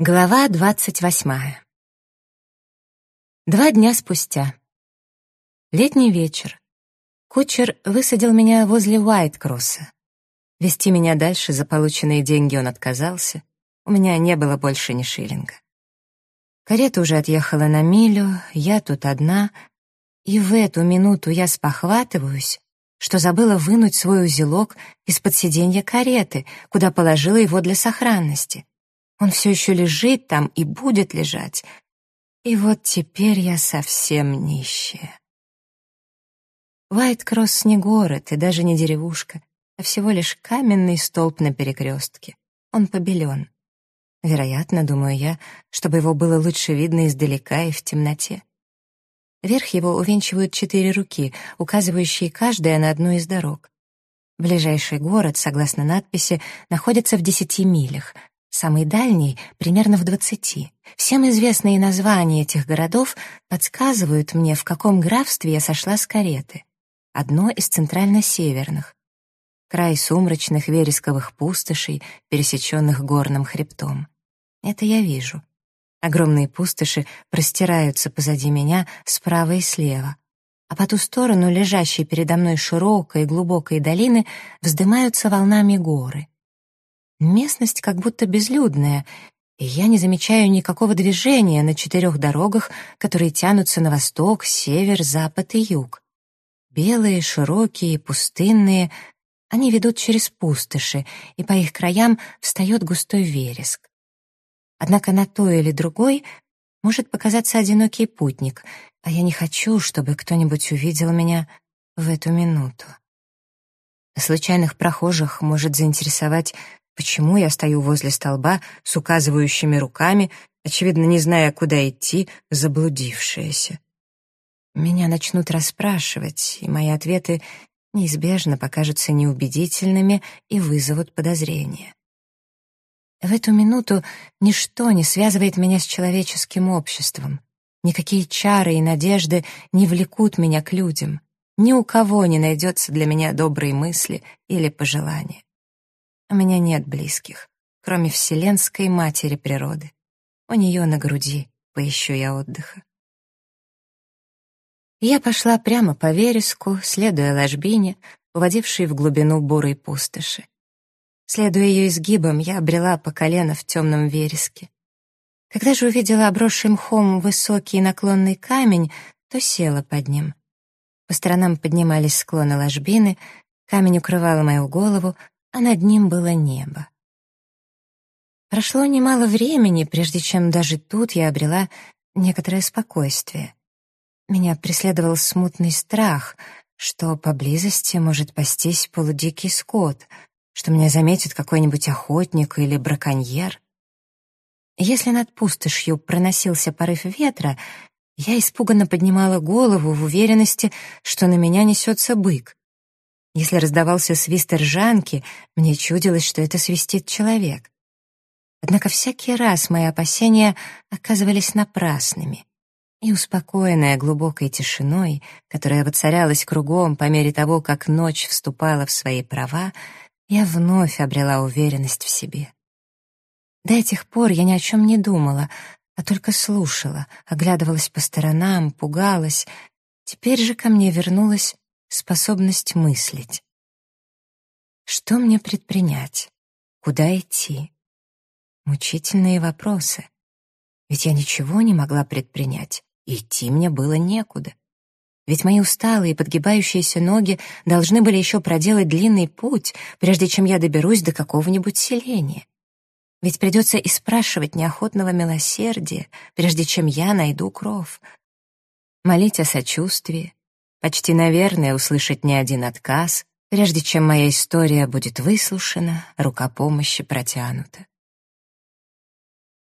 Глава двадцать восьмая. Два дня спустя. Летний вечер. Кучер высадил меня возле Уайткросса. Вести меня дальше за полученные деньги он отказался. У меня не было больше ни шиллинга. Карета уже отъехала на милю, я тут одна, и в эту минуту я спохватываюсь, что забыла вынуть свой узелок из-под сиденья кареты, куда положила его для сохранности. Он все еще лежит там и будет лежать. И вот теперь я совсем нищая. Уайт-Кросс не город и даже не деревушка, а всего лишь каменный столб на перекрестке. Он побелен. Вероятно, думаю я, чтобы его было лучше видно издалека и в темноте. Верх его увенчивают четыре руки, указывающие каждая на одну из дорог. Ближайший город, согласно надписи, находится в десяти милях — Самый дальний — примерно в двадцати. Всем известные названия этих городов подсказывают мне, в каком графстве я сошла с кареты. Одно из центрально-северных. Край сумрачных вересковых пустошей, пересеченных горным хребтом. Это я вижу. Огромные пустоши простираются позади меня справа и слева, а по ту сторону лежащей передо мной широкой и глубокой долины вздымаются волнами горы — Местность как будто безлюдная, и я не замечаю никакого движения на четырех дорогах, которые тянутся на восток, север, запад и юг. Белые, широкие, пустынные, они ведут через пустоши, и по их краям встает густой вереск. Однако на той или другой может показаться одинокий путник, а я не хочу, чтобы кто-нибудь увидел меня в эту минуту. Случайных прохожих может заинтересовать Почему я стою возле столба с указывающими руками, очевидно, не зная, куда идти, заблудившаяся? Меня начнут расспрашивать, и мои ответы неизбежно покажутся неубедительными и вызовут подозрения. В эту минуту ничто не связывает меня с человеческим обществом. Никакие чары и надежды не влекут меня к людям. Ни у кого не найдется для меня доброй мысли или пожелания. У меня нет близких, кроме вселенской матери природы. У нее на груди поищу я отдыха. Я пошла прямо по вереску, следуя ложбине, уводившей в глубину бурой пустоши. Следуя ее изгибам, я обрела по колено в темном вереске. Когда же увидела обросший мхом высокий наклонный камень, то села под ним. По сторонам поднимались склоны ложбины, камень укрывал мою голову, а над ним было небо. Прошло немало времени, прежде чем даже тут я обрела некоторое спокойствие. Меня преследовал смутный страх, что поблизости может пастись полудикий скот, что меня заметит какой-нибудь охотник или браконьер. Если над пустошью проносился порыв ветра, я испуганно поднимала голову в уверенности, что на меня несется бык. Если раздавался свист ржанки, мне чудилось, что это свистит человек. Однако всякий раз мои опасения оказывались напрасными. И успокоенная глубокой тишиной, которая воцарялась кругом по мере того, как ночь вступала в свои права, я вновь обрела уверенность в себе. До этих пор я ни о чем не думала, а только слушала, оглядывалась по сторонам, пугалась. Теперь же ко мне вернулась способность мыслить. Что мне предпринять? Куда идти? Мучительные вопросы. Ведь я ничего не могла предпринять, идти мне было некуда. Ведь мои усталые подгибающиеся ноги должны были еще проделать длинный путь, прежде чем я доберусь до какого-нибудь селения. Ведь придется и спрашивать неохотного милосердия, прежде чем я найду кров. Молить о сочувствии, Почти, наверное, услышать не один отказ, прежде чем моя история будет выслушана, рука помощи протянута.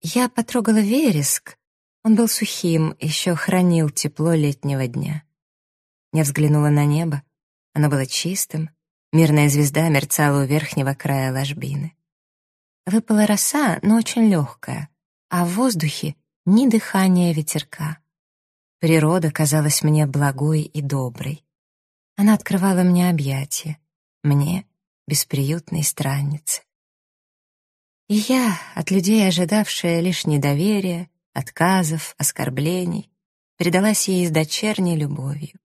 Я потрогала вереск. Он был сухим, еще хранил тепло летнего дня. Я взглянула на небо. Оно было чистым. Мирная звезда мерцала у верхнего края ложбины. Выпала роса, но очень легкая, а в воздухе ни дыхания ветерка. Природа казалась мне благой и доброй. Она открывала мне объятия, мне, бесприютной страннице. И я, от людей ожидавшая лишь недоверия, отказов, оскорблений, предалась ей с дочерней любовью.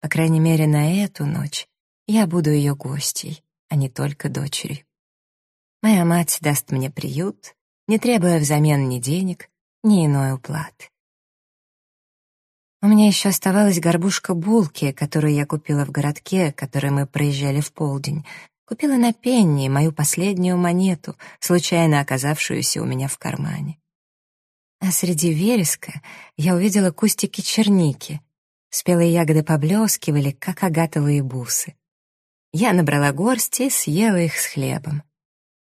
По крайней мере, на эту ночь я буду ее гостьей, а не только дочерью. Моя мать даст мне приют, не требуя взамен ни денег, ни иной уплаты. У меня еще оставалась горбушка булки, которую я купила в городке, который мы проезжали в полдень. Купила на пенни мою последнюю монету, случайно оказавшуюся у меня в кармане. А среди вереска я увидела кустики черники. Спелые ягоды поблескивали, как агатовые бусы. Я набрала горсти и съела их с хлебом.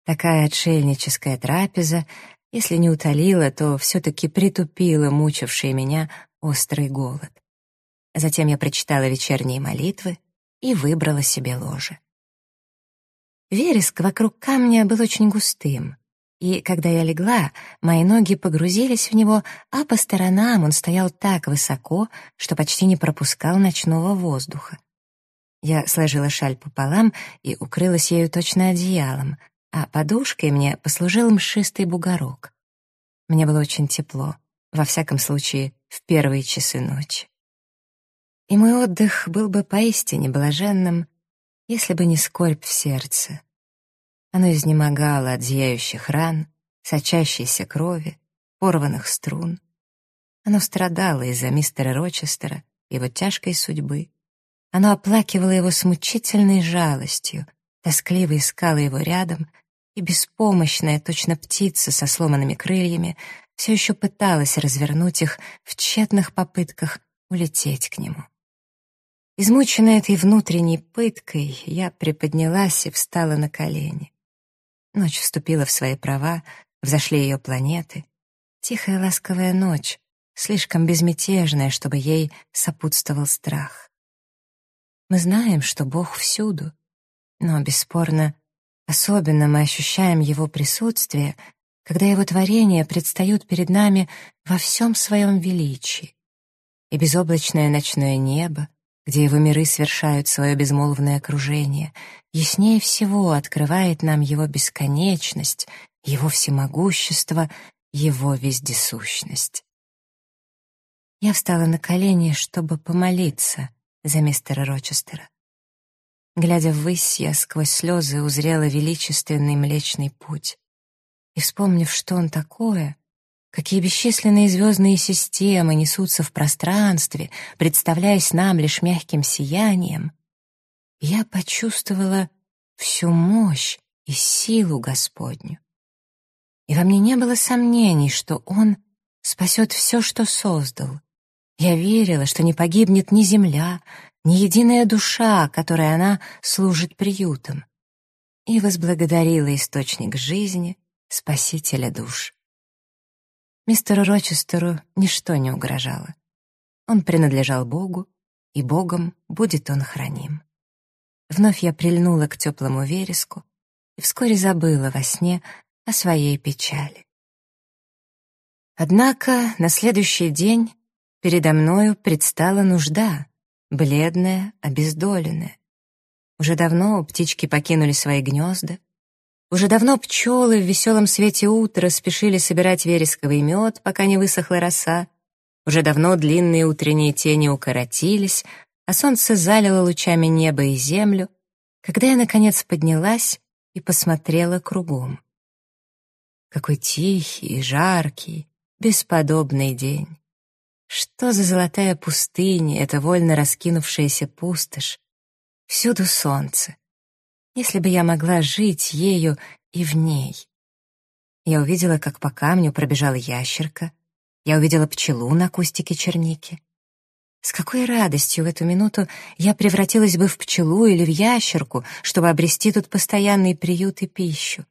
Такая отшельническая трапеза, если не утолила, то все-таки притупила мучивший меня острый голод. Затем я прочитала вечерние молитвы и выбрала себе ложе. Вереск вокруг камня был очень густым, и когда я легла, мои ноги погрузились в него, а по сторонам он стоял так высоко, что почти не пропускал ночного воздуха. Я сложила шаль пополам и укрылась ею точно одеялом, а подушкой мне послужил мшистый бугорок. Мне было очень тепло, во всяком случае, в первые часы ночи. И мой отдых был бы поистине блаженным, если бы не скорбь в сердце. Оно изнемогало от зияющих ран, сочащейся крови, порванных струн. Оно страдало из-за мистера Рочестера, его тяжкой судьбы. Оно оплакивало его с мучительной жалостью, тоскливо искало его рядом, и беспомощная, точно птица со сломанными крыльями, все еще пыталась развернуть их в тщетных попытках улететь к нему. Измученная этой внутренней пыткой, я приподнялась и встала на колени. Ночь вступила в свои права, взошли ее планеты. Тихая ласковая ночь, слишком безмятежная, чтобы ей сопутствовал страх. Мы знаем, что Бог всюду, но, бесспорно, особенно мы ощущаем Его присутствие — когда его творения предстают перед нами во всем своем величии. И безоблачное ночное небо, где его миры совершают свое безмолвное окружение, яснее всего открывает нам его бесконечность, его всемогущество, его вездесущность. Я встала на колени, чтобы помолиться за мистера Рочестера. Глядя ввысь, я сквозь слезы узрела величественный Млечный Путь. И вспомнив, что он такое, какие бесчисленные звездные системы несутся в пространстве, представляясь нам лишь мягким сиянием, я почувствовала всю мощь и силу Господню. И во мне не было сомнений, что Он спасет все, что создал. Я верила, что не погибнет ни земля, ни единая душа, которой она служит приютом. И возблагодарила источник жизни — спасителя душ. Мистеру Рочестеру ничто не угрожало. Он принадлежал Богу, и Богом будет он храним. Вновь я прильнула к теплому вереску и вскоре забыла во сне о своей печали. Однако на следующий день передо мною предстала нужда, бледная, обездоленная. Уже давно птички покинули свои гнезда, уже давно пчелы в веселом свете утра спешили собирать вересковый мед, пока не высохла роса. Уже давно длинные утренние тени укоротились, а солнце залило лучами небо и землю, когда я, наконец, поднялась и посмотрела кругом. Какой тихий жаркий, бесподобный день. Что за золотая пустыня, эта вольно раскинувшаяся пустошь? Всюду солнце, если бы я могла жить ею и в ней. Я увидела, как по камню пробежала ящерка, я увидела пчелу на кустике черники. С какой радостью в эту минуту я превратилась бы в пчелу или в ящерку, чтобы обрести тут постоянный приют и пищу.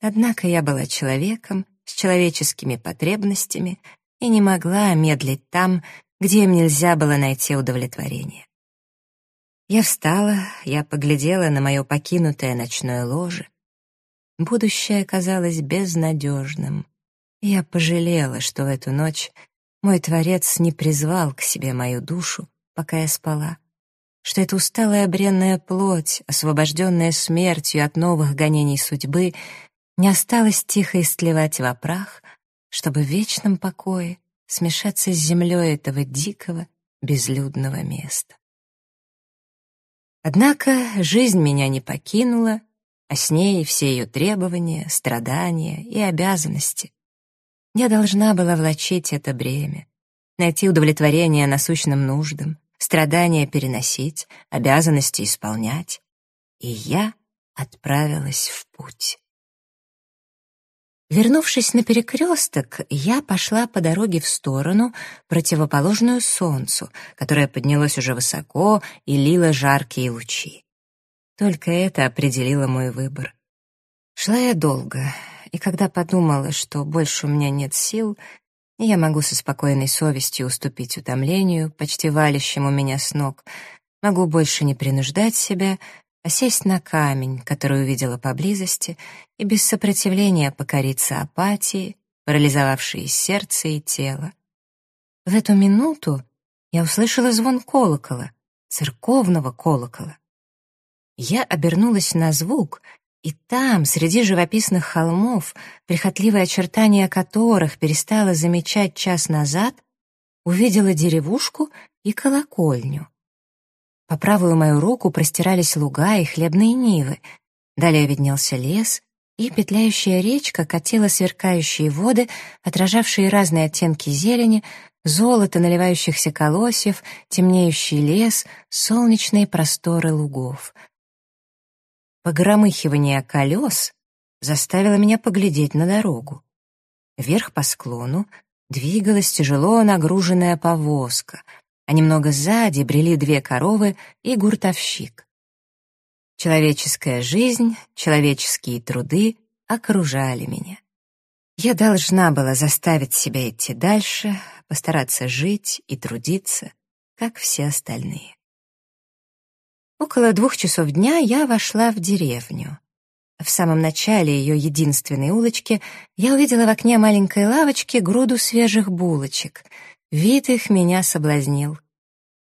Однако я была человеком с человеческими потребностями и не могла медлить там, где им нельзя было найти удовлетворение. Я встала, я поглядела на мое покинутое ночное ложе. Будущее казалось безнадежным. Я пожалела, что в эту ночь мой Творец не призвал к себе мою душу, пока я спала, что эта усталая бренная плоть, освобожденная смертью от новых гонений судьбы, не осталось тихо истлевать в прах, чтобы в вечном покое смешаться с землей этого дикого, безлюдного места. Однако жизнь меня не покинула, а с ней все ее требования, страдания и обязанности. Я должна была влачить это бремя, найти удовлетворение насущным нуждам, страдания переносить, обязанности исполнять. И я отправилась в путь. Вернувшись на перекресток, я пошла по дороге в сторону, противоположную солнцу, которое поднялось уже высоко и лило жаркие лучи. Только это определило мой выбор. Шла я долго, и когда подумала, что больше у меня нет сил, я могу со спокойной совестью уступить утомлению, почти валящему меня с ног, могу больше не принуждать себя, а сесть на камень, который увидела поблизости, и без сопротивления покориться апатии, парализовавшей сердце и тело. В эту минуту я услышала звон колокола, церковного колокола. Я обернулась на звук, и там, среди живописных холмов, прихотливые очертания которых перестала замечать час назад, увидела деревушку и колокольню. По правую мою руку простирались луга и хлебные нивы. Далее виднелся лес, и петляющая речка катила сверкающие воды, отражавшие разные оттенки зелени, золото наливающихся колосьев, темнеющий лес, солнечные просторы лугов. Погромыхивание колес заставило меня поглядеть на дорогу. Вверх по склону двигалась тяжело нагруженная повозка — а немного сзади брели две коровы и гуртовщик. Человеческая жизнь, человеческие труды окружали меня. Я должна была заставить себя идти дальше, постараться жить и трудиться, как все остальные. Около двух часов дня я вошла в деревню. В самом начале ее единственной улочки я увидела в окне маленькой лавочки груду свежих булочек — Вид их меня соблазнил.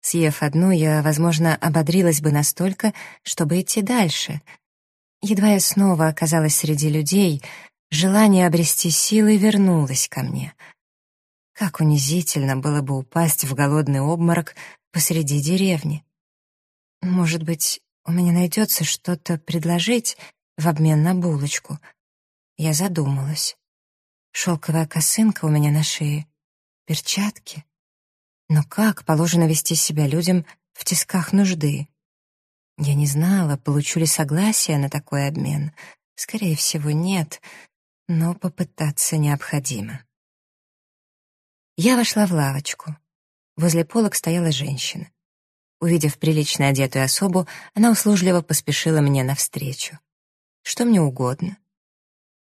Съев одну, я, возможно, ободрилась бы настолько, чтобы идти дальше. Едва я снова оказалась среди людей, желание обрести силы вернулось ко мне. Как унизительно было бы упасть в голодный обморок посреди деревни. Может быть, у меня найдется что-то предложить в обмен на булочку. Я задумалась. Шелковая косынка у меня на шее — перчатки. Но как положено вести себя людям в тисках нужды? Я не знала, получу ли согласие на такой обмен. Скорее всего, нет, но попытаться необходимо. Я вошла в лавочку. Возле полок стояла женщина. Увидев прилично одетую особу, она услужливо поспешила мне навстречу. Что мне угодно.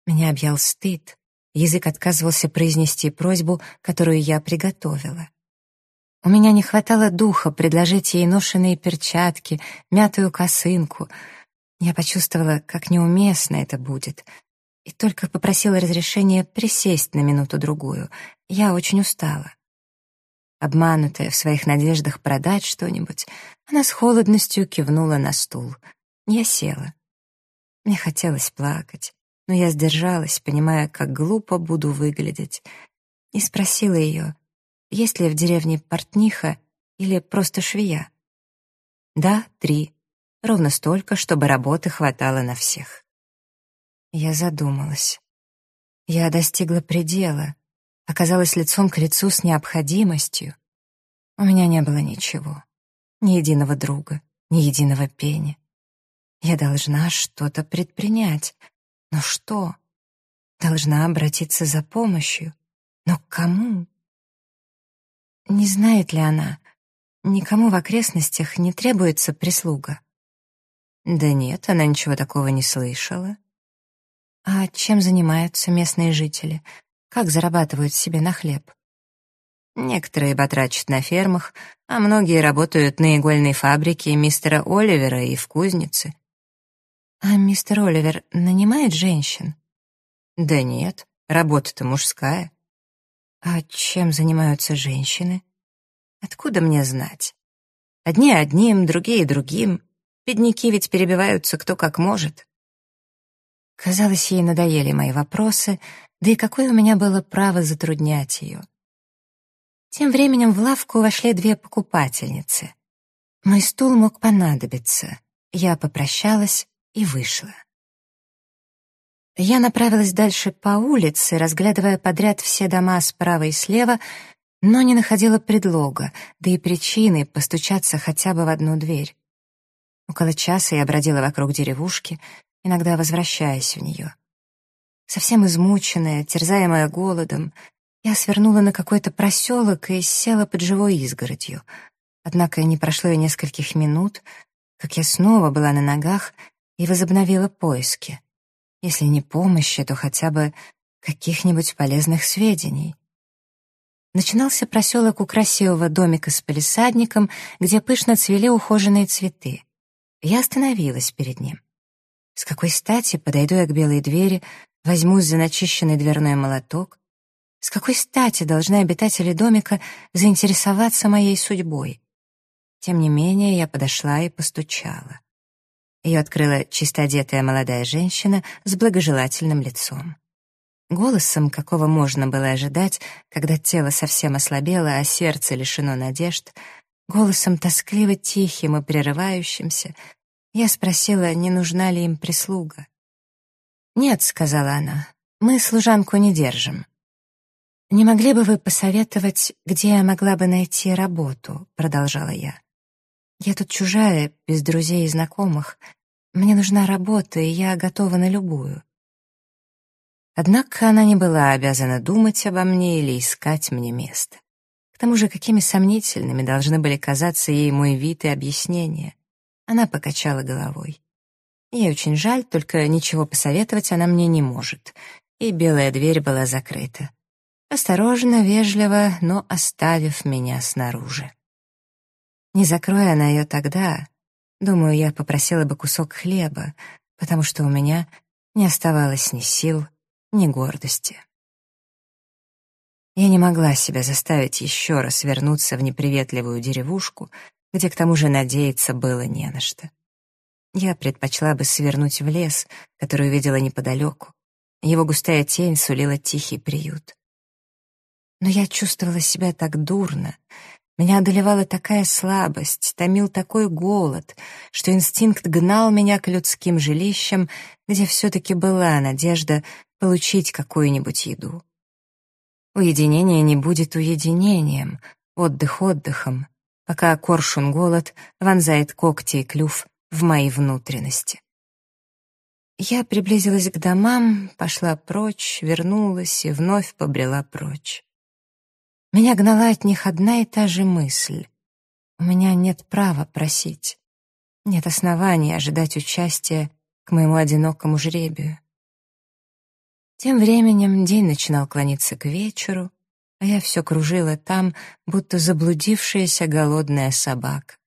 Меня объял стыд. Язык отказывался произнести просьбу, которую я приготовила. У меня не хватало духа предложить ей ношеные перчатки, мятую косынку. Я почувствовала, как неуместно это будет, и только попросила разрешения присесть на минуту-другую. Я очень устала. Обманутая в своих надеждах продать что-нибудь, она с холодностью кивнула на стул. Я села. Мне хотелось плакать но я сдержалась, понимая, как глупо буду выглядеть, и спросила ее, есть ли в деревне портниха или просто швея. Да, три. Ровно столько, чтобы работы хватало на всех. Я задумалась. Я достигла предела, оказалась лицом к лицу с необходимостью. У меня не было ничего, ни единого друга, ни единого пени. Я должна что-то предпринять, но что? Должна обратиться за помощью. Но к кому? Не знает ли она? Никому в окрестностях не требуется прислуга. Да нет, она ничего такого не слышала. А чем занимаются местные жители? Как зарабатывают себе на хлеб? Некоторые батрачат на фермах, а многие работают на игольной фабрике мистера Оливера и в кузнице. «А мистер Оливер нанимает женщин?» «Да нет, работа-то мужская». «А чем занимаются женщины?» «Откуда мне знать? Одни одним, другие другим. Бедняки ведь перебиваются кто как может». Казалось, ей надоели мои вопросы, да и какое у меня было право затруднять ее. Тем временем в лавку вошли две покупательницы. Мой стул мог понадобиться. Я попрощалась и вышла. Я направилась дальше по улице, разглядывая подряд все дома справа и слева, но не находила предлога, да и причины постучаться хотя бы в одну дверь. Около часа я бродила вокруг деревушки, иногда возвращаясь в нее. Совсем измученная, терзаемая голодом, я свернула на какой-то проселок и села под живой изгородью. Однако не прошло и нескольких минут, как я снова была на ногах и возобновила поиски. Если не помощи, то хотя бы каких-нибудь полезных сведений. Начинался проселок у красивого домика с палисадником, где пышно цвели ухоженные цветы. Я остановилась перед ним. С какой стати подойду я к белой двери, возьмусь за начищенный дверной молоток? С какой стати должны обитатели домика заинтересоваться моей судьбой? Тем не менее, я подошла и постучала. Ее открыла чисто одетая молодая женщина с благожелательным лицом. Голосом, какого можно было ожидать, когда тело совсем ослабело, а сердце лишено надежд, голосом тоскливо тихим и прерывающимся, я спросила, не нужна ли им прислуга. «Нет», — сказала она, — «мы служанку не держим». «Не могли бы вы посоветовать, где я могла бы найти работу?» — продолжала я. Я тут чужая, без друзей и знакомых. Мне нужна работа, и я готова на любую. Однако она не была обязана думать обо мне или искать мне место. К тому же, какими сомнительными должны были казаться ей мой вид и объяснения. Она покачала головой. Ей очень жаль, только ничего посоветовать она мне не может. И белая дверь была закрыта. Осторожно, вежливо, но оставив меня снаружи. Не закроя она ее тогда, думаю, я попросила бы кусок хлеба, потому что у меня не оставалось ни сил, ни гордости. Я не могла себя заставить еще раз вернуться в неприветливую деревушку, где к тому же надеяться было не на что. Я предпочла бы свернуть в лес, который увидела неподалеку. Его густая тень сулила тихий приют. Но я чувствовала себя так дурно, меня одолевала такая слабость, томил такой голод, что инстинкт гнал меня к людским жилищам, где все-таки была надежда получить какую-нибудь еду. Уединение не будет уединением, отдых отдыхом, пока коршун голод вонзает когти и клюв в мои внутренности. Я приблизилась к домам, пошла прочь, вернулась и вновь побрела прочь. Меня гнала от них одна и та же мысль. У меня нет права просить. Нет оснований ожидать участия к моему одинокому жребию. Тем временем день начинал клониться к вечеру, а я все кружила там, будто заблудившаяся голодная собака.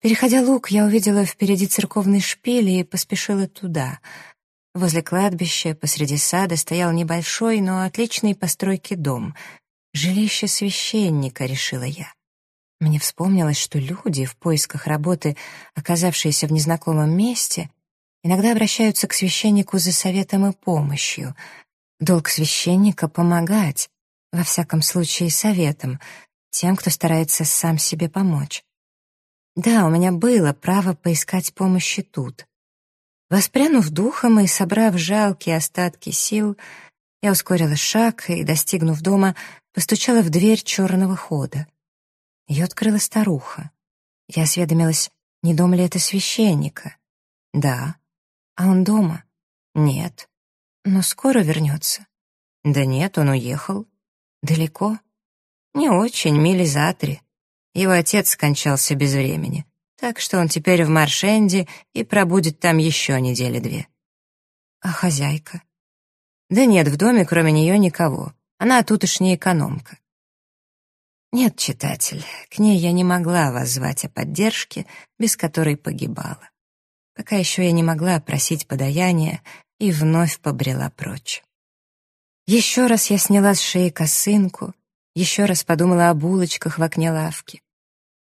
Переходя луг, я увидела впереди церковный шпиль и поспешила туда. Возле кладбища посреди сада стоял небольшой, но отличной постройки дом — Жилище священника, решила я. Мне вспомнилось, что люди в поисках работы, оказавшиеся в незнакомом месте, иногда обращаются к священнику за советом и помощью. Долг священника — помогать, во всяком случае советом, тем, кто старается сам себе помочь. Да, у меня было право поискать помощи тут. Воспрянув духом и собрав жалкие остатки сил, я ускорила шаг и, достигнув дома, постучала в дверь черного хода. Ее открыла старуха. Я осведомилась, не дом ли это священника. Да. А он дома? Нет. Но скоро вернется. Да нет, он уехал. Далеко? Не очень, мили за три. Его отец скончался без времени, так что он теперь в Маршенде и пробудет там еще недели две. А хозяйка? Да нет, в доме кроме нее никого. Она тутошняя экономка. Нет, читатель, к ней я не могла вас о поддержке, без которой погибала. Пока еще я не могла просить подаяния и вновь побрела прочь. Еще раз я сняла с шеи косынку, еще раз подумала о булочках в окне лавки.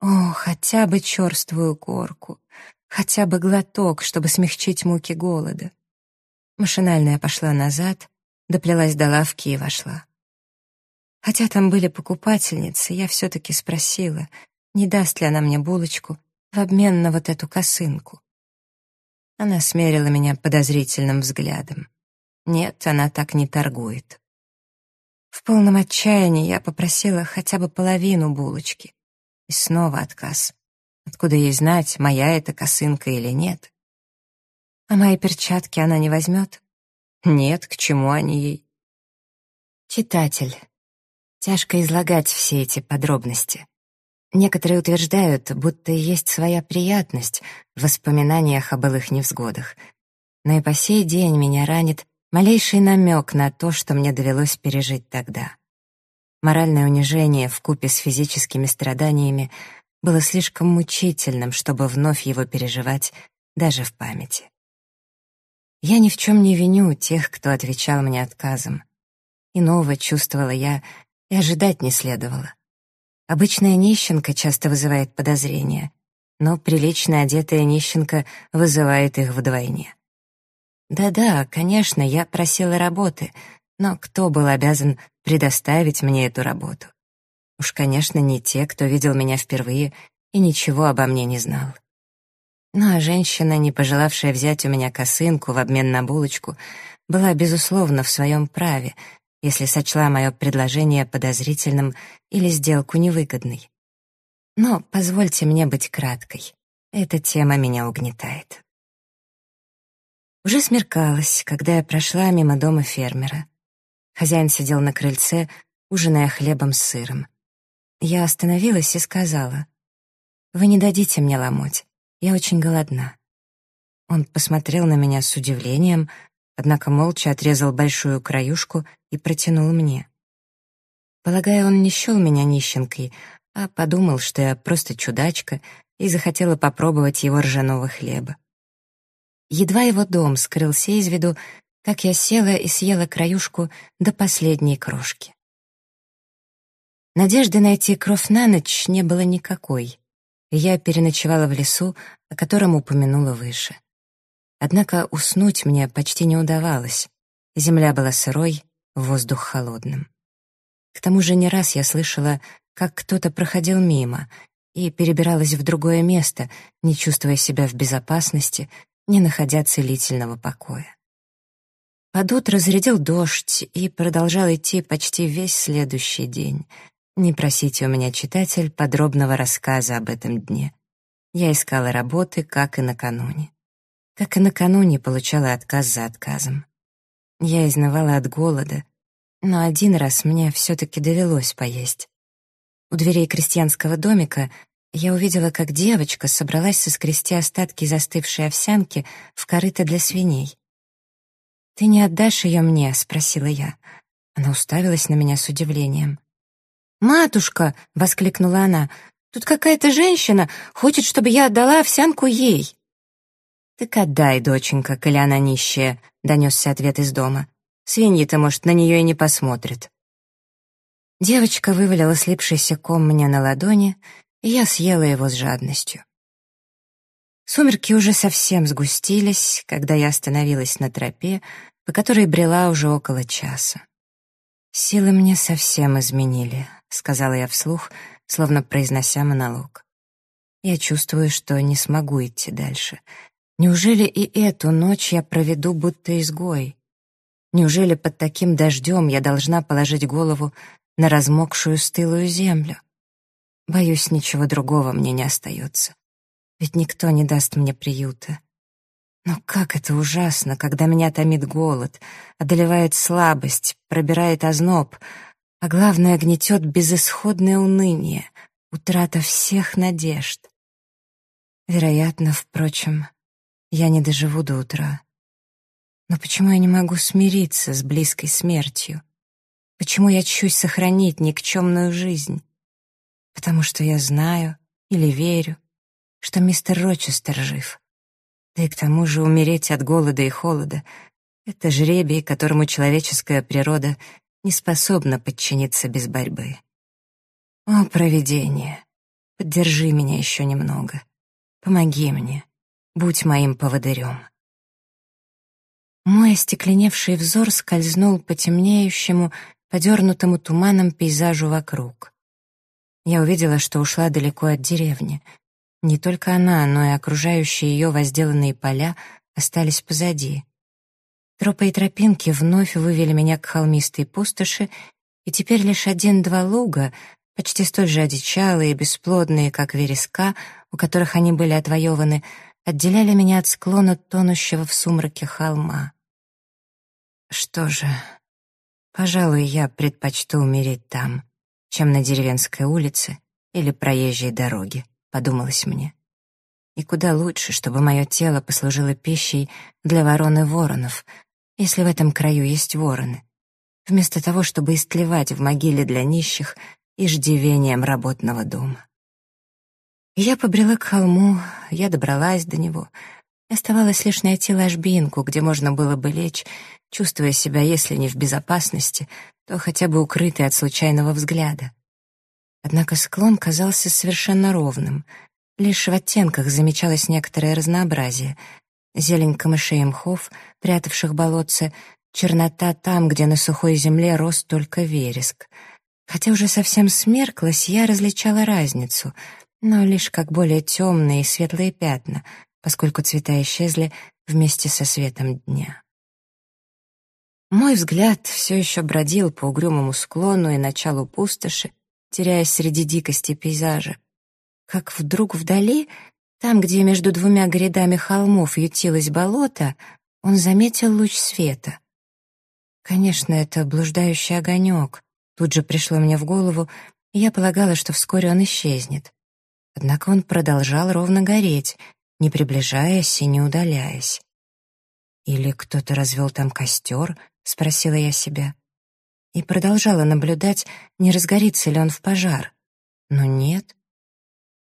О, хотя бы черствую корку, хотя бы глоток, чтобы смягчить муки голода. Машинально я пошла назад, доплелась до лавки и вошла. Хотя там были покупательницы, я все-таки спросила, не даст ли она мне булочку в обмен на вот эту косынку. Она смерила меня подозрительным взглядом. Нет, она так не торгует. В полном отчаянии я попросила хотя бы половину булочки. И снова отказ. Откуда ей знать, моя это косынка или нет? А мои перчатки она не возьмет? Нет, к чему они ей? Читатель, тяжко излагать все эти подробности. Некоторые утверждают, будто есть своя приятность в воспоминаниях о былых невзгодах. Но и по сей день меня ранит малейший намек на то, что мне довелось пережить тогда. Моральное унижение в купе с физическими страданиями было слишком мучительным, чтобы вновь его переживать даже в памяти. Я ни в чем не виню тех, кто отвечал мне отказом. Иного чувствовала я и ожидать не следовало. Обычная нищенка часто вызывает подозрения, но прилично одетая нищенка вызывает их вдвойне. Да-да, конечно, я просила работы, но кто был обязан предоставить мне эту работу? Уж, конечно, не те, кто видел меня впервые и ничего обо мне не знал. Ну а женщина, не пожелавшая взять у меня косынку в обмен на булочку, была, безусловно, в своем праве, если сочла мое предложение подозрительным или сделку невыгодной. Но позвольте мне быть краткой. Эта тема меня угнетает. Уже смеркалось, когда я прошла мимо дома фермера. Хозяин сидел на крыльце, ужиная хлебом с сыром. Я остановилась и сказала, «Вы не дадите мне ломоть, я очень голодна». Он посмотрел на меня с удивлением, однако молча отрезал большую краюшку и протянул мне. Полагаю, он не счел меня нищенкой, а подумал, что я просто чудачка и захотела попробовать его ржаного хлеба. Едва его дом скрылся из виду, как я села и съела краюшку до последней крошки. Надежды найти кровь на ночь не было никакой, я переночевала в лесу, о котором упомянула выше. Однако уснуть мне почти не удавалось. Земля была сырой, воздух холодным. К тому же не раз я слышала, как кто-то проходил мимо и перебиралась в другое место, не чувствуя себя в безопасности, не находя целительного покоя. Под утро зарядил дождь и продолжал идти почти весь следующий день. Не просите у меня, читатель, подробного рассказа об этом дне. Я искала работы, как и накануне. Как и накануне, получала отказ за отказом. Я изнывала от голода, но один раз мне все-таки довелось поесть. У дверей крестьянского домика я увидела, как девочка собралась соскрести остатки застывшей овсянки в корыто для свиней. «Ты не отдашь ее мне?» — спросила я. Она уставилась на меня с удивлением. «Матушка!» — воскликнула она. «Тут какая-то женщина хочет, чтобы я отдала овсянку ей». «Так отдай, доченька, коли она нищая», — донесся ответ из дома. «Свиньи-то, может, на нее и не посмотрят». Девочка вывалила слипшийся ком мне на ладони, и я съела его с жадностью. Сумерки уже совсем сгустились, когда я остановилась на тропе, по которой брела уже около часа. «Силы мне совсем изменили», — сказала я вслух, словно произнося монолог. «Я чувствую, что не смогу идти дальше. Неужели и эту ночь я проведу будто изгой? Неужели под таким дождем я должна положить голову на размокшую стылую землю? Боюсь, ничего другого мне не остается. Ведь никто не даст мне приюта. Но как это ужасно, когда меня томит голод, одолевает слабость, пробирает озноб, а главное, гнетет безысходное уныние, утрата всех надежд. Вероятно, впрочем, я не доживу до утра. Но почему я не могу смириться с близкой смертью? Почему я чусь сохранить никчемную жизнь? Потому что я знаю или верю, что мистер Рочестер жив. Да и к тому же умереть от голода и холода — это жребий, которому человеческая природа не способна подчиниться без борьбы. О, провидение, поддержи меня еще немного. Помоги мне. Будь моим поводырем. Мой остекленевший взор скользнул по темнеющему, подернутому туманом пейзажу вокруг. Я увидела, что ушла далеко от деревни. Не только она, но и окружающие ее возделанные поля остались позади. Тропы и тропинки вновь вывели меня к холмистой пустоши, и теперь лишь один-два луга, почти столь же одичалые и бесплодные, как вереска, у которых они были отвоеваны, отделяли меня от склона тонущего в сумраке холма. Что же, пожалуй, я предпочту умереть там, чем на деревенской улице или проезжей дороге, подумалось мне. И куда лучше, чтобы мое тело послужило пищей для ворон и воронов, если в этом краю есть вороны, вместо того, чтобы истлевать в могиле для нищих иждивением работного дома. Я побрела к холму, я добралась до него. Оставалось лишь найти ложбинку, где можно было бы лечь, чувствуя себя, если не в безопасности, то хотя бы укрытой от случайного взгляда. Однако склон казался совершенно ровным. Лишь в оттенках замечалось некоторое разнообразие — зелень камышей и мхов, прятавших болотце, чернота там, где на сухой земле рос только вереск. Хотя уже совсем смерклась, я различала разницу, но лишь как более темные и светлые пятна, поскольку цвета исчезли вместе со светом дня. Мой взгляд все еще бродил по угрюмому склону и началу пустоши, теряясь среди дикости пейзажа. Как вдруг вдали там, где между двумя грядами холмов ютилось болото, он заметил луч света. Конечно, это блуждающий огонек. Тут же пришло мне в голову, и я полагала, что вскоре он исчезнет. Однако он продолжал ровно гореть, не приближаясь и не удаляясь. «Или кто-то развел там костер?» — спросила я себя. И продолжала наблюдать, не разгорится ли он в пожар. Но нет,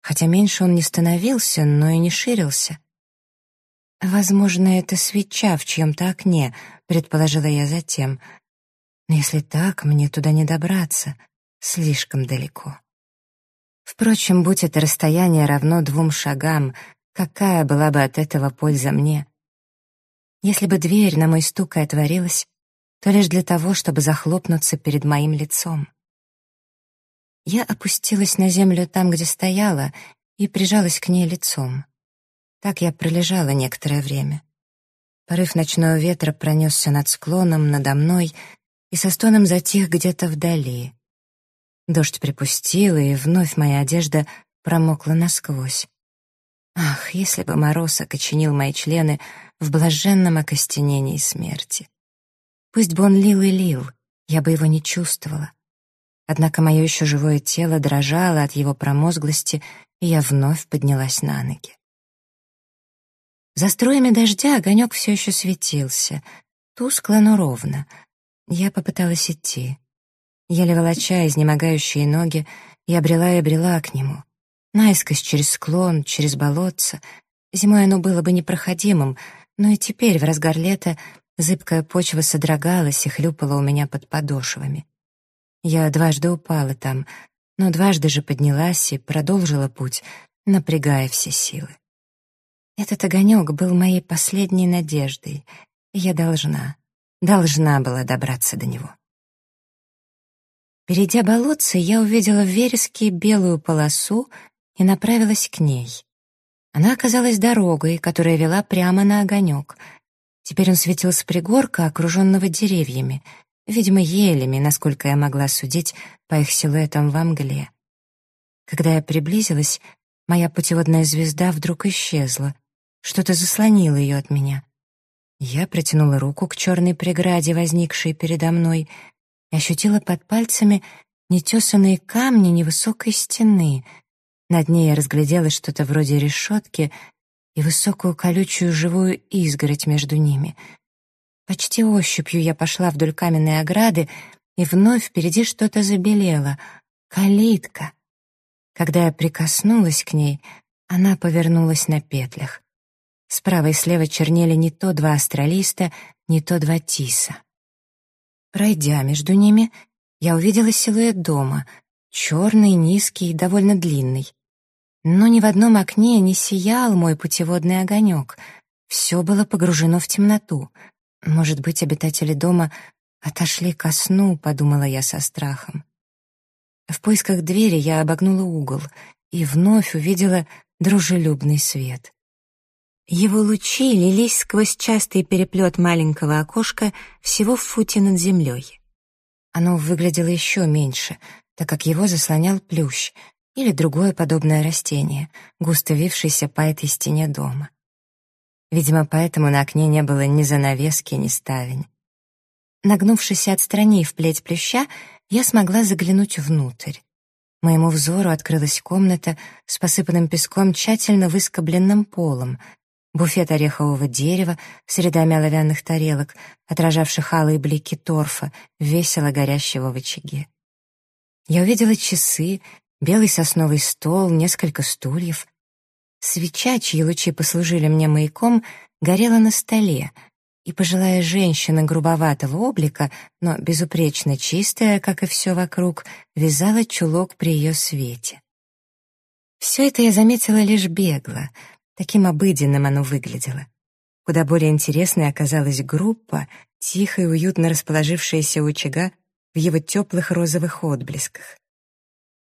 хотя меньше он не становился, но и не ширился. «Возможно, это свеча в чьем-то окне», — предположила я затем. «Но если так, мне туда не добраться. Слишком далеко». Впрочем, будь это расстояние равно двум шагам, какая была бы от этого польза мне? Если бы дверь на мой стук и отворилась, то лишь для того, чтобы захлопнуться перед моим лицом. Я опустилась на землю там, где стояла, и прижалась к ней лицом. Так я пролежала некоторое время. Порыв ночного ветра пронесся над склоном, надо мной, и со стоном затих где-то вдали. Дождь припустил, и вновь моя одежда промокла насквозь. Ах, если бы мороз окоченил мои члены в блаженном окостенении смерти. Пусть бы он лил и лил, я бы его не чувствовала. Однако мое еще живое тело дрожало от его промозглости, и я вновь поднялась на ноги. За струями дождя огонек все еще светился, тускло, но ровно. Я попыталась идти. Еле волоча изнемогающие ноги, я брела и брела к нему. Наискось через склон, через болотце. Зимой оно было бы непроходимым, но и теперь, в разгар лета, зыбкая почва содрогалась и хлюпала у меня под подошвами. Я дважды упала там, но дважды же поднялась и продолжила путь, напрягая все силы. Этот огонек был моей последней надеждой, и я должна, должна была добраться до него. Перейдя болотце, я увидела в вереске белую полосу и направилась к ней. Она оказалась дорогой, которая вела прямо на огонек. Теперь он светил с пригорка, окруженного деревьями — видимо, елями, насколько я могла судить по их силуэтам во мгле. Когда я приблизилась, моя путеводная звезда вдруг исчезла. Что-то заслонило ее от меня. Я протянула руку к черной преграде, возникшей передо мной, и ощутила под пальцами нетесанные камни невысокой стены. Над ней я разглядела что-то вроде решетки и высокую колючую живую изгородь между ними — Почти ощупью я пошла вдоль каменной ограды, и вновь впереди что-то забелело. Калитка. Когда я прикоснулась к ней, она повернулась на петлях. Справа и слева чернели не то два астралиста, не то два тиса. Пройдя между ними, я увидела силуэт дома, черный, низкий, довольно длинный. Но ни в одном окне не сиял мой путеводный огонек. Все было погружено в темноту — Может быть, обитатели дома отошли ко сну, подумала я со страхом. В поисках двери я обогнула угол и вновь увидела дружелюбный свет. Его лучи лились сквозь частый переплет маленького окошка всего в футе над землей. Оно выглядело еще меньше, так как его заслонял плющ или другое подобное растение, густо вившееся по этой стене дома. Видимо, поэтому на окне не было ни занавески, ни ставень. Нагнувшись и отстранив плеть плюща, я смогла заглянуть внутрь. Моему взору открылась комната с посыпанным песком тщательно выскобленным полом, буфет орехового дерева с рядами оловянных тарелок, отражавших алые блики торфа, весело горящего в очаге. Я увидела часы, белый сосновый стол, несколько стульев. Свеча, чьи лучи послужили мне маяком, горела на столе, и пожилая женщина грубоватого облика, но безупречно чистая, как и все вокруг, вязала чулок при ее свете. Все это я заметила лишь бегло, Таким обыденным оно выглядело. Куда более интересной оказалась группа, тихо и уютно расположившаяся у очага в его теплых розовых отблесках.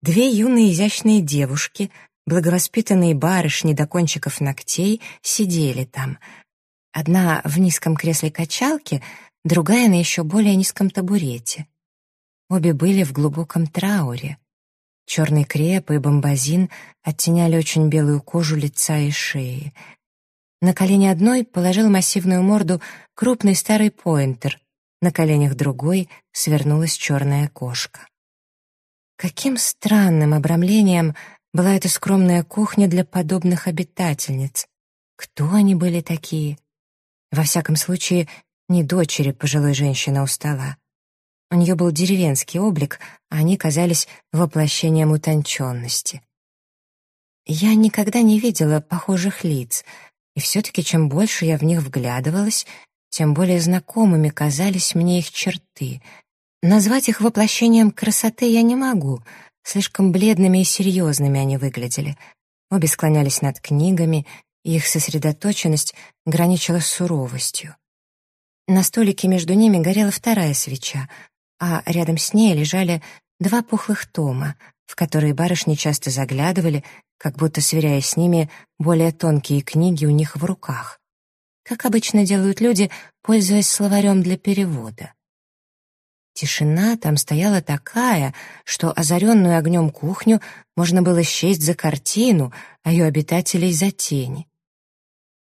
Две юные изящные девушки, благовоспитанные барышни до кончиков ногтей, сидели там. Одна в низком кресле качалки, другая на еще более низком табурете. Обе были в глубоком трауре. Черный креп и бомбазин оттеняли очень белую кожу лица и шеи. На колени одной положил массивную морду крупный старый поинтер, на коленях другой свернулась черная кошка. Каким странным обрамлением была эта скромная кухня для подобных обитательниц. Кто они были такие? Во всяком случае, не дочери пожилой женщины у стола. У нее был деревенский облик, а они казались воплощением утонченности. Я никогда не видела похожих лиц, и все-таки чем больше я в них вглядывалась, тем более знакомыми казались мне их черты. Назвать их воплощением красоты я не могу, слишком бледными и серьезными они выглядели. Обе склонялись над книгами, и их сосредоточенность граничила с суровостью. На столике между ними горела вторая свеча — а рядом с ней лежали два пухлых тома, в которые барышни часто заглядывали, как будто сверяя с ними более тонкие книги у них в руках. Как обычно делают люди, пользуясь словарем для перевода. Тишина там стояла такая, что озаренную огнем кухню можно было счесть за картину, а ее обитателей за тени.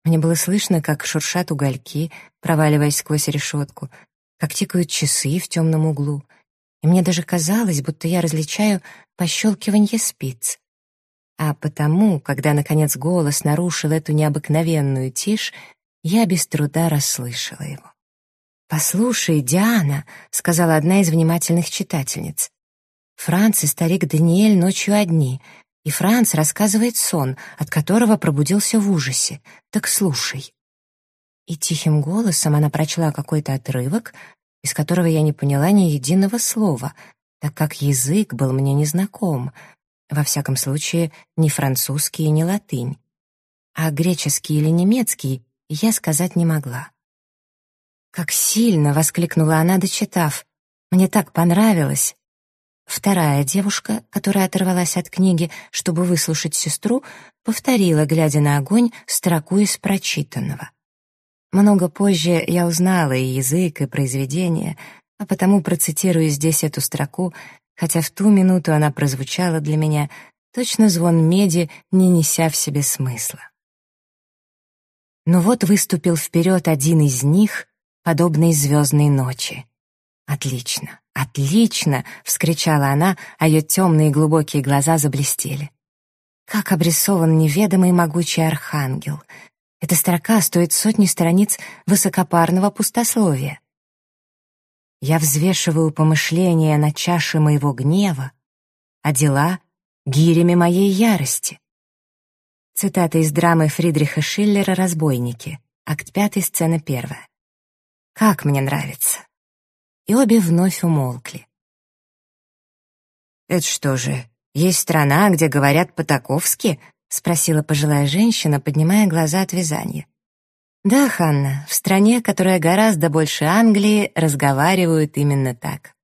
Мне было слышно, как шуршат угольки, проваливаясь сквозь решетку, как тикают часы в темном углу, и мне даже казалось, будто я различаю пощелкивание спиц. А потому, когда, наконец, голос нарушил эту необыкновенную тишь, я без труда расслышала его. «Послушай, Диана», — сказала одна из внимательных читательниц, «Франц и старик Даниэль ночью одни, и Франц рассказывает сон, от которого пробудился в ужасе. Так слушай». И тихим голосом она прочла какой-то отрывок, из которого я не поняла ни единого слова, так как язык был мне незнаком, во всяком случае, ни французский, ни латынь. А греческий или немецкий я сказать не могла. «Как сильно!» — воскликнула она, дочитав. «Мне так понравилось!» Вторая девушка, которая оторвалась от книги, чтобы выслушать сестру, повторила, глядя на огонь, строку из прочитанного. Много позже я узнала и язык, и произведение, а потому процитирую здесь эту строку, хотя в ту минуту она прозвучала для меня точно звон меди, не неся в себе смысла. Но вот выступил вперед один из них, подобный звездной ночи. «Отлично, отлично!» — вскричала она, а ее темные глубокие глаза заблестели. Как обрисован неведомый могучий архангел, эта строка стоит сотни страниц высокопарного пустословия. Я взвешиваю помышления на чаше моего гнева, а дела — гирями моей ярости. Цитата из драмы Фридриха Шиллера «Разбойники», акт 5, сцена 1. Как мне нравится. И обе вновь умолкли. «Это что же, есть страна, где говорят по-таковски?» — спросила пожилая женщина, поднимая глаза от вязания. Да, Ханна, в стране, которая гораздо больше Англии, разговаривают именно так.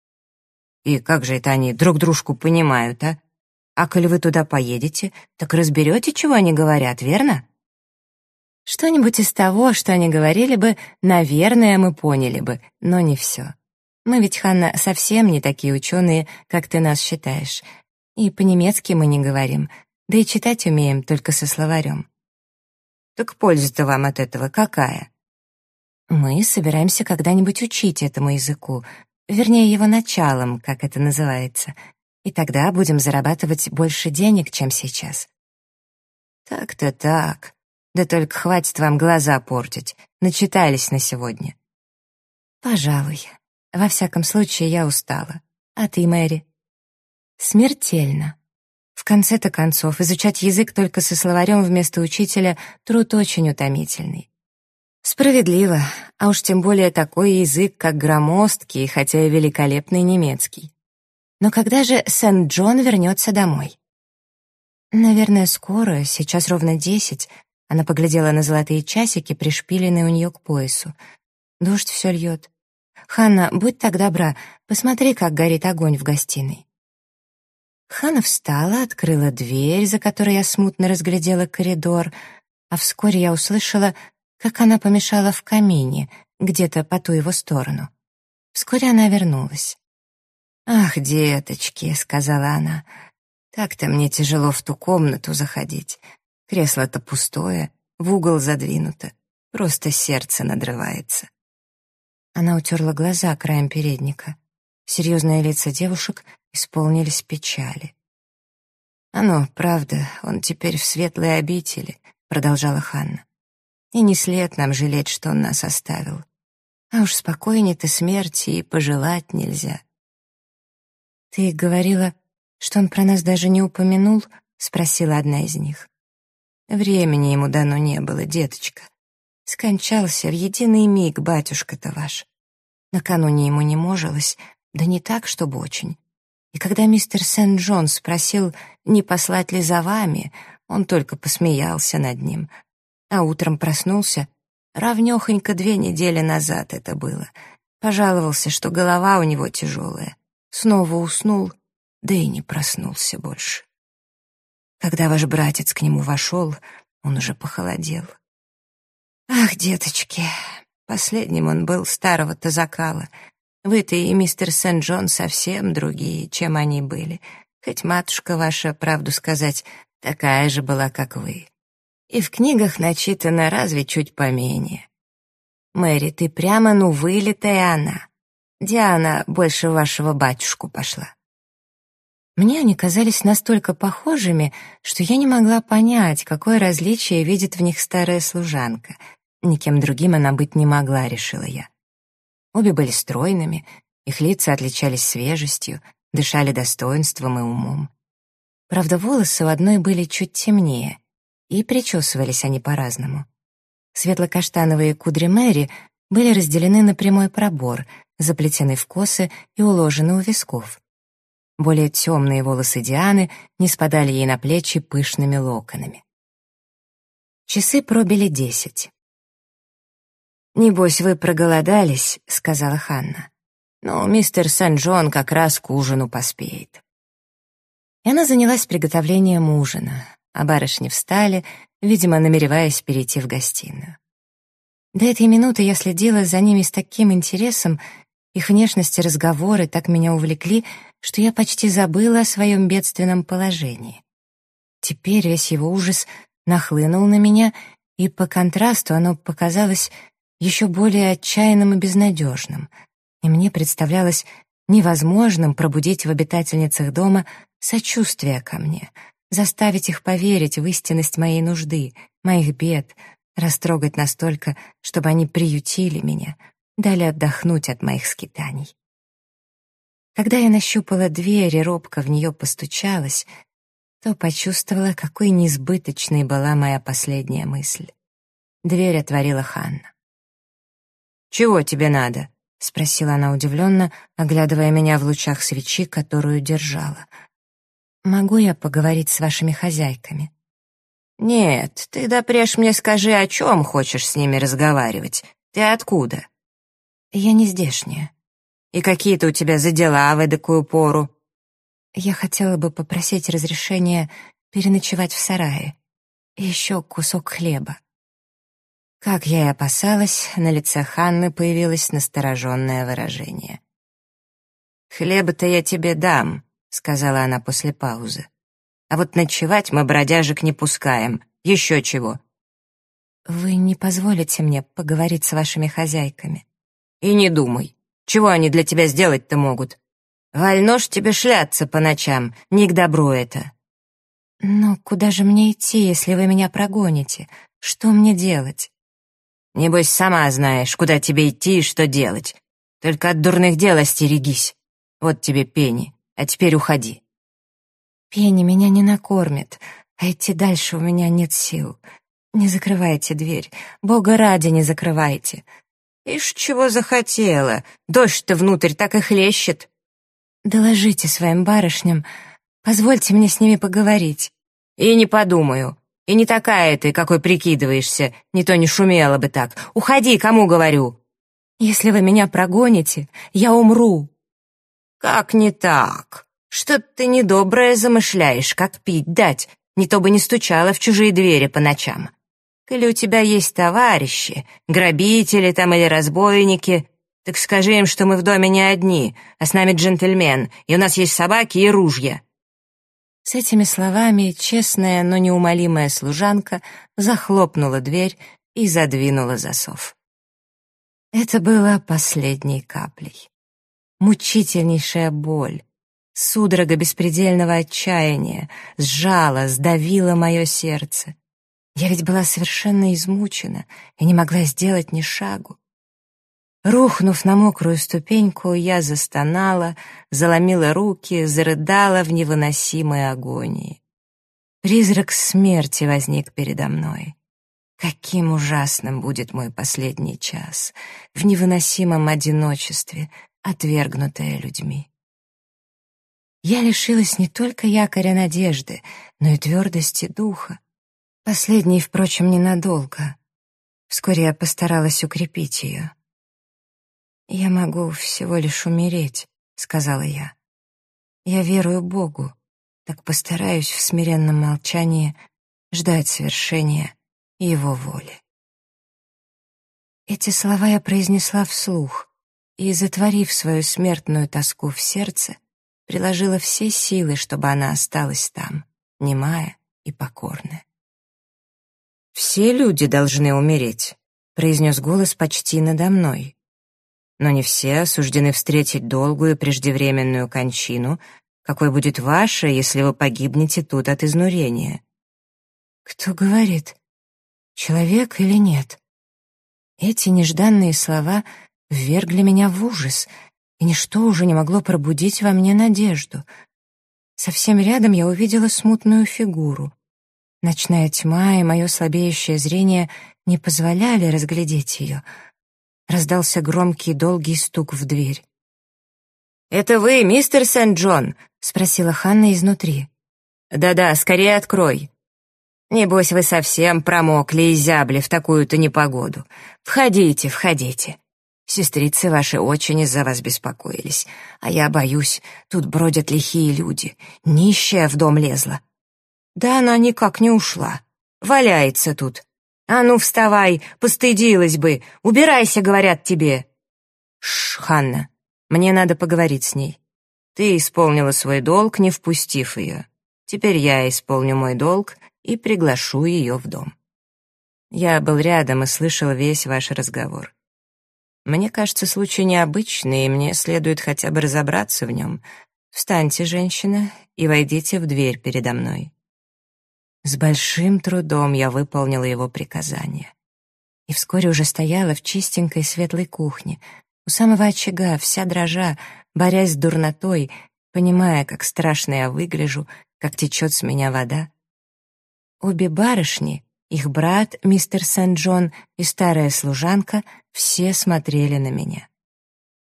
И как же это они друг дружку понимают, а? А коли вы туда поедете, так разберете, чего они говорят, верно? Что-нибудь из того, что они говорили бы, наверное, мы поняли бы, но не все. Мы ведь, Ханна, совсем не такие ученые, как ты нас считаешь. И по-немецки мы не говорим, да и читать умеем только со словарем. Так польза-то вам от этого какая? Мы собираемся когда-нибудь учить этому языку, вернее, его началом, как это называется, и тогда будем зарабатывать больше денег, чем сейчас. Так-то так. Да только хватит вам глаза портить. Начитались на сегодня. Пожалуй. Во всяком случае, я устала. А ты, Мэри? Смертельно. В конце-то концов, изучать язык только со словарем вместо учителя — труд очень утомительный. Справедливо, а уж тем более такой язык, как громоздкий, хотя и великолепный немецкий. Но когда же Сент-Джон вернется домой? Наверное, скоро, сейчас ровно десять. Она поглядела на золотые часики, пришпиленные у нее к поясу. Дождь все льет. «Ханна, будь так добра, посмотри, как горит огонь в гостиной». Ханна встала, открыла дверь, за которой я смутно разглядела коридор, а вскоре я услышала, как она помешала в камине, где-то по ту его сторону. Вскоре она вернулась. «Ах, деточки», — сказала она, — «так-то мне тяжело в ту комнату заходить. Кресло-то пустое, в угол задвинуто, просто сердце надрывается». Она утерла глаза краем передника. Серьезные лица девушек исполнились печали. «Оно, правда, он теперь в светлой обители», — продолжала Ханна. «И не след нам жалеть, что он нас оставил. А уж спокойней-то смерти и пожелать нельзя». «Ты говорила, что он про нас даже не упомянул?» — спросила одна из них. «Времени ему дано не было, деточка. Скончался в единый миг батюшка-то ваш. Накануне ему не можилось, да не так, чтобы очень. И когда мистер Сент-Джон спросил, не послать ли за вами, он только посмеялся над ним. А утром проснулся, равнёхонько две недели назад это было. Пожаловался, что голова у него тяжелая. Снова уснул, да и не проснулся больше. Когда ваш братец к нему вошел, он уже похолодел. Ах, деточки, последним он был старого-то закала. Вы-то и мистер Сент-Джон совсем другие, чем они были. Хоть матушка ваша, правду сказать, такая же была, как вы. И в книгах начитана разве чуть поменее. Мэри, ты прямо ну вылитая она. Диана больше вашего батюшку пошла. Мне они казались настолько похожими, что я не могла понять, какое различие видит в них старая служанка — Никем другим она быть не могла, решила я. Обе были стройными, их лица отличались свежестью, дышали достоинством и умом. Правда, волосы у одной были чуть темнее, и причесывались они по-разному. Светло-каштановые кудри Мэри были разделены на прямой пробор, заплетены в косы и уложены у висков. Более темные волосы Дианы не спадали ей на плечи пышными локонами. Часы пробили десять. «Небось, вы проголодались», — сказала Ханна. «Но мистер Сен-Джон как раз к ужину поспеет». И она занялась приготовлением ужина, а барышни встали, видимо, намереваясь перейти в гостиную. До этой минуты я следила за ними с таким интересом, их внешность и разговоры так меня увлекли, что я почти забыла о своем бедственном положении. Теперь весь его ужас нахлынул на меня, и по контрасту оно показалось еще более отчаянным и безнадежным, и мне представлялось невозможным пробудить в обитательницах дома сочувствие ко мне, заставить их поверить в истинность моей нужды, моих бед, растрогать настолько, чтобы они приютили меня, дали отдохнуть от моих скитаний. Когда я нащупала дверь и робко в нее постучалась, то почувствовала, какой несбыточной была моя последняя мысль. Дверь отворила Ханна. «Чего тебе надо?» — спросила она удивленно, оглядывая меня в лучах свечи, которую держала. «Могу я поговорить с вашими хозяйками?» Нет, ты допрежь мне скажи, о чем хочешь с ними разговаривать. Ты откуда? Я не здешняя. И какие-то у тебя за дела в эдакую пору? Я хотела бы попросить разрешения переночевать в сарае. И еще кусок хлеба. Как я и опасалась, на лице Ханны появилось настороженное выражение. «Хлеба-то я тебе дам», — сказала она после паузы. «А вот ночевать мы бродяжек не пускаем. Еще чего». «Вы не позволите мне поговорить с вашими хозяйками?» «И не думай. Чего они для тебя сделать-то могут? Вольно ж тебе шляться по ночам, не к добру это». «Но куда же мне идти, если вы меня прогоните? Что мне делать?» «Небось, сама знаешь, куда тебе идти и что делать. Только от дурных дел остерегись. Вот тебе пени, а теперь уходи». «Пени меня не накормит, а идти дальше у меня нет сил. Не закрывайте дверь, Бога ради не закрывайте. Ишь, чего захотела, дождь-то внутрь так и хлещет». «Доложите своим барышням, позвольте мне с ними поговорить». «И не подумаю. И не такая ты, какой прикидываешься, не то не шумела бы так. Уходи, кому говорю». «Если вы меня прогоните, я умру». «Как не так? Что ты недоброе замышляешь, как пить дать, не то бы не стучала в чужие двери по ночам. Или у тебя есть товарищи, грабители там или разбойники, так скажи им, что мы в доме не одни, а с нами джентльмен, и у нас есть собаки и ружья». С этими словами честная, но неумолимая служанка захлопнула дверь и задвинула засов. Это было последней каплей. Мучительнейшая боль, судорога беспредельного отчаяния сжала, сдавила мое сердце. Я ведь была совершенно измучена и не могла сделать ни шагу. Рухнув на мокрую ступеньку, я застонала, заломила руки, зарыдала в невыносимой агонии. Призрак смерти возник передо мной. Каким ужасным будет мой последний час, в невыносимом одиночестве, отвергнутая людьми. Я лишилась не только якоря надежды, но и твердости духа. Последний, впрочем, ненадолго. Вскоре я постаралась укрепить ее. «Я могу всего лишь умереть», — сказала я. «Я верую Богу, так постараюсь в смиренном молчании ждать совершения Его воли». Эти слова я произнесла вслух и, затворив свою смертную тоску в сердце, приложила все силы, чтобы она осталась там, немая и покорная. «Все люди должны умереть», — произнес голос почти надо мной но не все осуждены встретить долгую преждевременную кончину, какой будет ваша, если вы погибнете тут от изнурения. Кто говорит, человек или нет? Эти нежданные слова ввергли меня в ужас, и ничто уже не могло пробудить во мне надежду. Совсем рядом я увидела смутную фигуру. Ночная тьма и мое слабеющее зрение не позволяли разглядеть ее — Раздался громкий долгий стук в дверь. «Это вы, мистер Сент-Джон?» — спросила Ханна изнутри. «Да-да, скорее открой». «Небось, вы совсем промокли и зябли в такую-то непогоду. Входите, входите. Сестрицы ваши очень из-за вас беспокоились. А я боюсь, тут бродят лихие люди. Нищая в дом лезла. Да она никак не ушла. Валяется тут. «А ну, вставай, постыдилась бы! Убирайся, говорят тебе!» «Шш, Ханна, мне надо поговорить с ней. Ты исполнила свой долг, не впустив ее. Теперь я исполню мой долг и приглашу ее в дом». Я был рядом и слышал весь ваш разговор. Мне кажется, случай необычный, и мне следует хотя бы разобраться в нем. Встаньте, женщина, и войдите в дверь передо мной. С большим трудом я выполнила его приказание. И вскоре уже стояла в чистенькой светлой кухне, у самого очага, вся дрожа, борясь с дурнотой, понимая, как страшно я выгляжу, как течет с меня вода. Обе барышни, их брат, мистер Сент-Джон, и старая служанка, все смотрели на меня.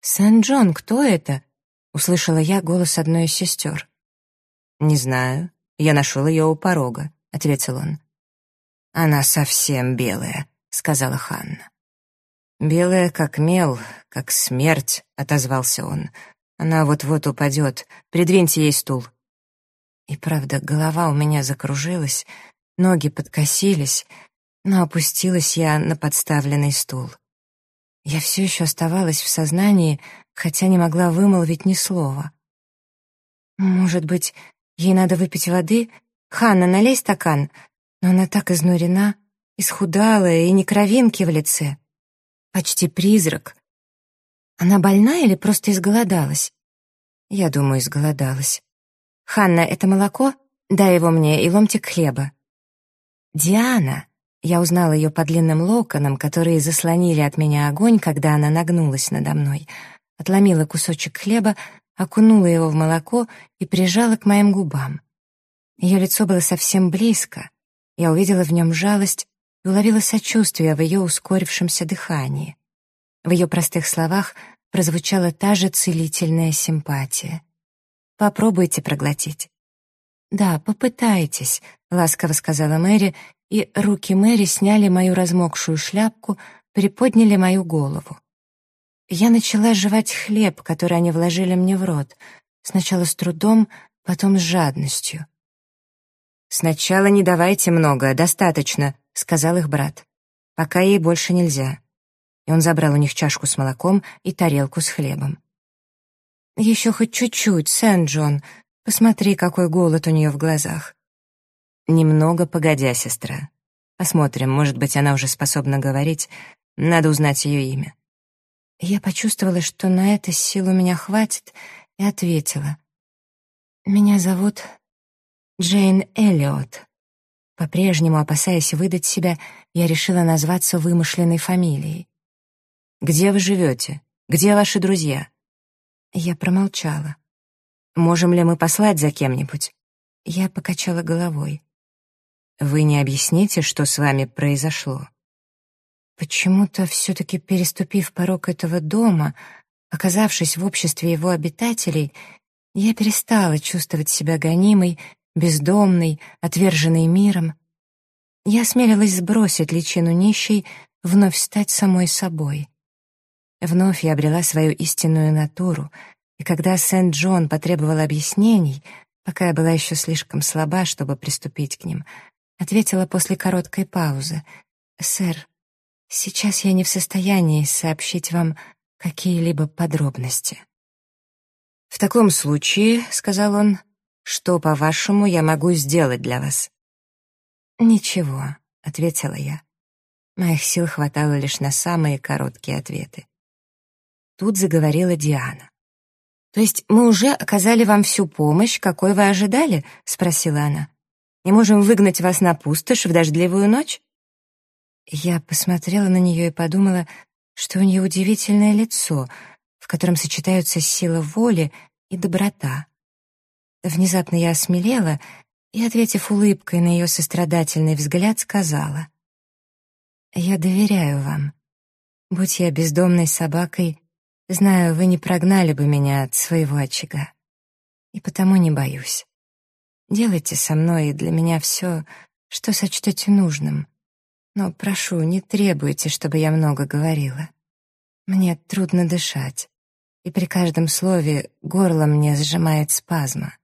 «Сент-Джон, кто это?» — услышала я голос одной из сестер. «Не знаю. Я нашел ее у порога ответил он. «Она совсем белая», — сказала Ханна. «Белая, как мел, как смерть», — отозвался он. «Она вот-вот упадет. Придвиньте ей стул». И правда, голова у меня закружилась, ноги подкосились, но опустилась я на подставленный стул. Я все еще оставалась в сознании, хотя не могла вымолвить ни слова. «Может быть, ей надо выпить воды? Ханна, налей стакан!» Но она так изнурена, исхудалая и не кровинки в лице. Почти призрак. Она больна или просто изголодалась? Я думаю, изголодалась. «Ханна, это молоко? Дай его мне и ломтик хлеба». «Диана!» Я узнала ее по длинным локонам, которые заслонили от меня огонь, когда она нагнулась надо мной. Отломила кусочек хлеба, окунула его в молоко и прижала к моим губам. Ее лицо было совсем близко. Я увидела в нем жалость и уловила сочувствие в ее ускорившемся дыхании. В ее простых словах прозвучала та же целительная симпатия. «Попробуйте проглотить». «Да, попытайтесь», — ласково сказала Мэри, и руки Мэри сняли мою размокшую шляпку, приподняли мою голову. Я начала жевать хлеб, который они вложили мне в рот, сначала с трудом, потом с жадностью. «Сначала не давайте много, достаточно», — сказал их брат. «Пока ей больше нельзя». И он забрал у них чашку с молоком и тарелку с хлебом. «Еще хоть чуть-чуть, Сент-Джон. Посмотри, какой голод у нее в глазах». «Немного погодя, сестра. Посмотрим, может быть, она уже способна говорить. Надо узнать ее имя». Я почувствовала, что на это сил у меня хватит, и ответила. «Меня зовут Джейн Эллиот». По-прежнему, опасаясь выдать себя, я решила назваться вымышленной фамилией. «Где вы живете? Где ваши друзья?» Я промолчала. «Можем ли мы послать за кем-нибудь?» Я покачала головой. «Вы не объясните, что с вами произошло?» Почему-то, все-таки переступив порог этого дома, оказавшись в обществе его обитателей, я перестала чувствовать себя гонимой бездомный, отверженный миром, я осмелилась сбросить личину нищей, вновь стать самой собой. Вновь я обрела свою истинную натуру, и когда Сент-Джон потребовал объяснений, пока я была еще слишком слаба, чтобы приступить к ним, ответила после короткой паузы, «Сэр, сейчас я не в состоянии сообщить вам какие-либо подробности». «В таком случае», — сказал он, что, по-вашему, я могу сделать для вас?» «Ничего», — ответила я. Моих сил хватало лишь на самые короткие ответы. Тут заговорила Диана. «То есть мы уже оказали вам всю помощь, какой вы ожидали?» — спросила она. «И можем выгнать вас на пустошь в дождливую ночь?» Я посмотрела на нее и подумала, что у нее удивительное лицо, в котором сочетаются сила воли и доброта. Внезапно я осмелела и, ответив улыбкой на ее сострадательный взгляд, сказала, «Я доверяю вам. Будь я бездомной собакой, знаю, вы не прогнали бы меня от своего очага. И потому не боюсь. Делайте со мной и для меня все, что сочтете нужным. Но прошу, не требуйте, чтобы я много говорила. Мне трудно дышать, и при каждом слове горло мне сжимает спазма.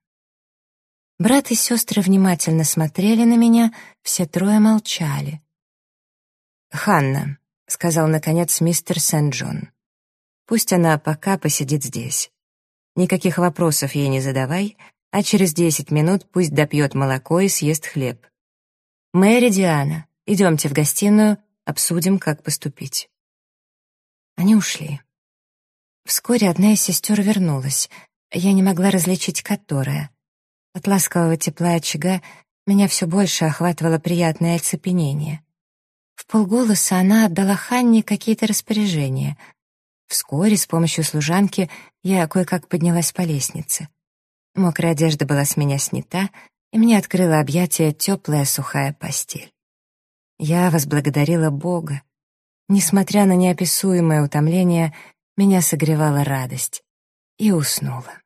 Брат и сестры внимательно смотрели на меня, все трое молчали. «Ханна», — сказал, наконец, мистер Сент-Джон, — «пусть она пока посидит здесь. Никаких вопросов ей не задавай, а через десять минут пусть допьет молоко и съест хлеб. Мэри Диана, идемте в гостиную, обсудим, как поступить». Они ушли. Вскоре одна из сестер вернулась. Я не могла различить, которая. От ласкового тепла очага меня все больше охватывало приятное оцепенение. В полголоса она отдала Ханне какие-то распоряжения. Вскоре с помощью служанки я кое-как поднялась по лестнице. Мокрая одежда была с меня снята, и мне открыла объятия теплая сухая постель. Я возблагодарила Бога. Несмотря на неописуемое утомление, меня согревала радость. И уснула.